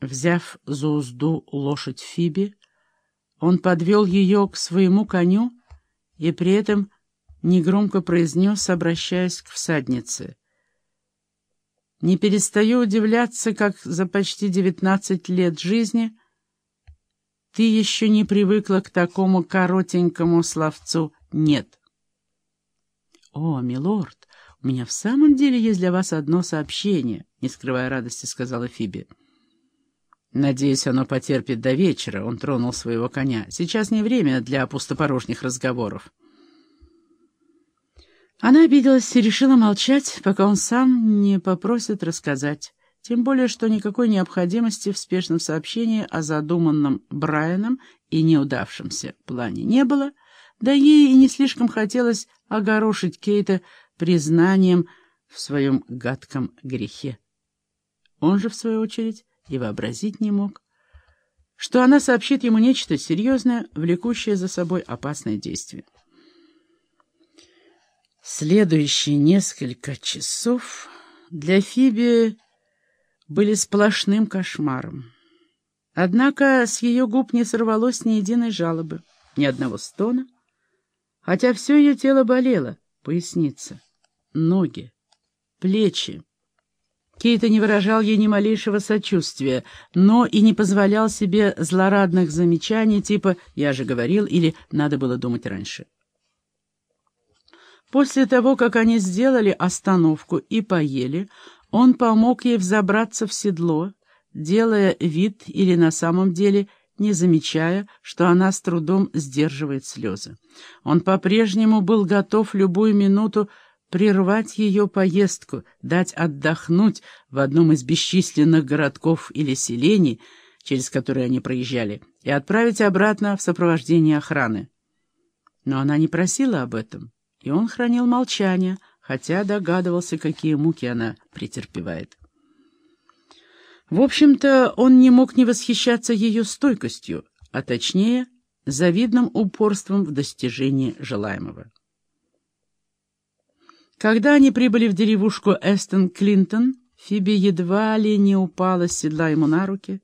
Взяв за узду лошадь Фиби, он подвел ее к своему коню и при этом негромко произнес, обращаясь к всаднице. «Не перестаю удивляться, как за почти девятнадцать лет жизни ты еще не привыкла к такому коротенькому словцу «нет». «О, милорд, у меня в самом деле есть для вас одно сообщение», — не скрывая радости, сказала Фиби. «Надеюсь, оно потерпит до вечера», — он тронул своего коня. «Сейчас не время для пустопорожних разговоров». Она обиделась и решила молчать, пока он сам не попросит рассказать. Тем более, что никакой необходимости в спешном сообщении о задуманном Брайаном и неудавшемся плане не было, да ей и не слишком хотелось огорошить Кейта признанием в своем гадком грехе. Он же, в свою очередь, и вообразить не мог, что она сообщит ему нечто серьезное, влекущее за собой опасное действие. Следующие несколько часов для Фиби были сплошным кошмаром. Однако с ее губ не сорвалось ни единой жалобы, ни одного стона, хотя все ее тело болело, поясница, ноги, плечи. Кейта не выражал ей ни малейшего сочувствия, но и не позволял себе злорадных замечаний типа «я же говорил» или «надо было думать раньше». После того, как они сделали остановку и поели, он помог ей взобраться в седло, делая вид или на самом деле не замечая, что она с трудом сдерживает слезы. Он по-прежнему был готов любую минуту прервать ее поездку, дать отдохнуть в одном из бесчисленных городков или селений, через которые они проезжали, и отправить обратно в сопровождении охраны. Но она не просила об этом, и он хранил молчание, хотя догадывался, какие муки она претерпевает. В общем-то, он не мог не восхищаться ее стойкостью, а точнее, завидным упорством в достижении желаемого. Когда они прибыли в деревушку Эстон-Клинтон, Фиби едва ли не упала с седла ему на руки,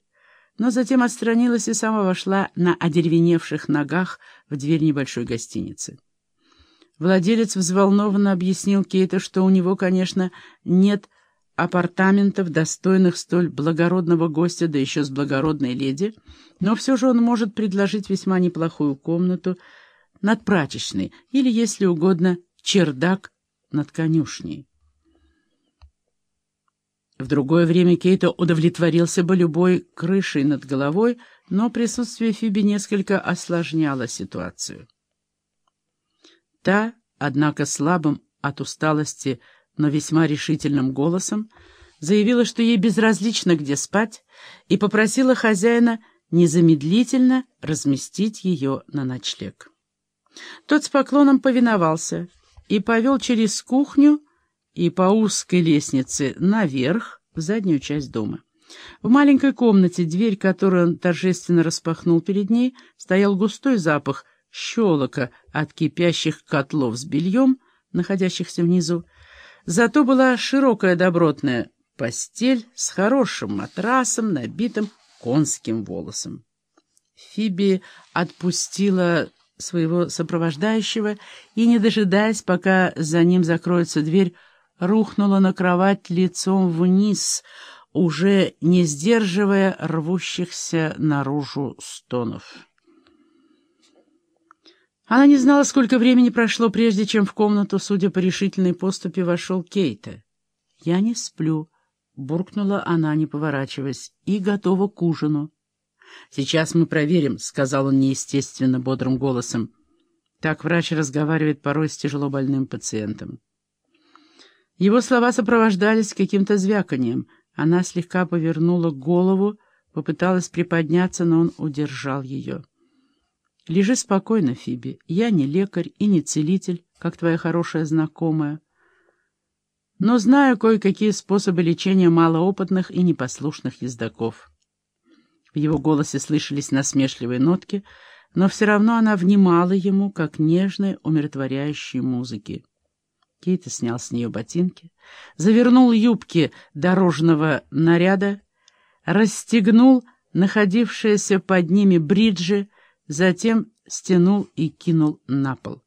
но затем отстранилась и сама вошла на одеревеневших ногах в дверь небольшой гостиницы. Владелец взволнованно объяснил Кейту, что у него, конечно, нет апартаментов, достойных столь благородного гостя, да еще с благородной леди, но все же он может предложить весьма неплохую комнату над прачечной или, если угодно, чердак над конюшней. В другое время Кейто удовлетворился бы любой крышей над головой, но присутствие Фиби несколько осложняло ситуацию. Та, однако слабым от усталости, но весьма решительным голосом, заявила, что ей безразлично, где спать, и попросила хозяина незамедлительно разместить ее на ночлег. Тот с поклоном повиновался — и повел через кухню и по узкой лестнице наверх в заднюю часть дома. В маленькой комнате, дверь которую он торжественно распахнул перед ней, стоял густой запах щелока от кипящих котлов с бельем, находящихся внизу. Зато была широкая добротная постель с хорошим матрасом, набитым конским волосом. Фиби отпустила своего сопровождающего и, не дожидаясь, пока за ним закроется дверь, рухнула на кровать лицом вниз, уже не сдерживая рвущихся наружу стонов. Она не знала, сколько времени прошло, прежде чем в комнату, судя по решительной поступе, вошел Кейта. «Я не сплю», — буркнула она, не поворачиваясь, — «и готова к ужину». «Сейчас мы проверим», — сказал он неестественно бодрым голосом. Так врач разговаривает порой с тяжело больным пациентом. Его слова сопровождались каким-то звяканием. Она слегка повернула голову, попыталась приподняться, но он удержал ее. «Лежи спокойно, Фиби. Я не лекарь и не целитель, как твоя хорошая знакомая. Но знаю кое-какие способы лечения малоопытных и непослушных ездаков». В его голосе слышались насмешливые нотки, но все равно она внимала ему, как нежной, умиротворяющей музыки. Кейта снял с нее ботинки, завернул юбки дорожного наряда, расстегнул находившиеся под ними бриджи, затем стянул и кинул на пол.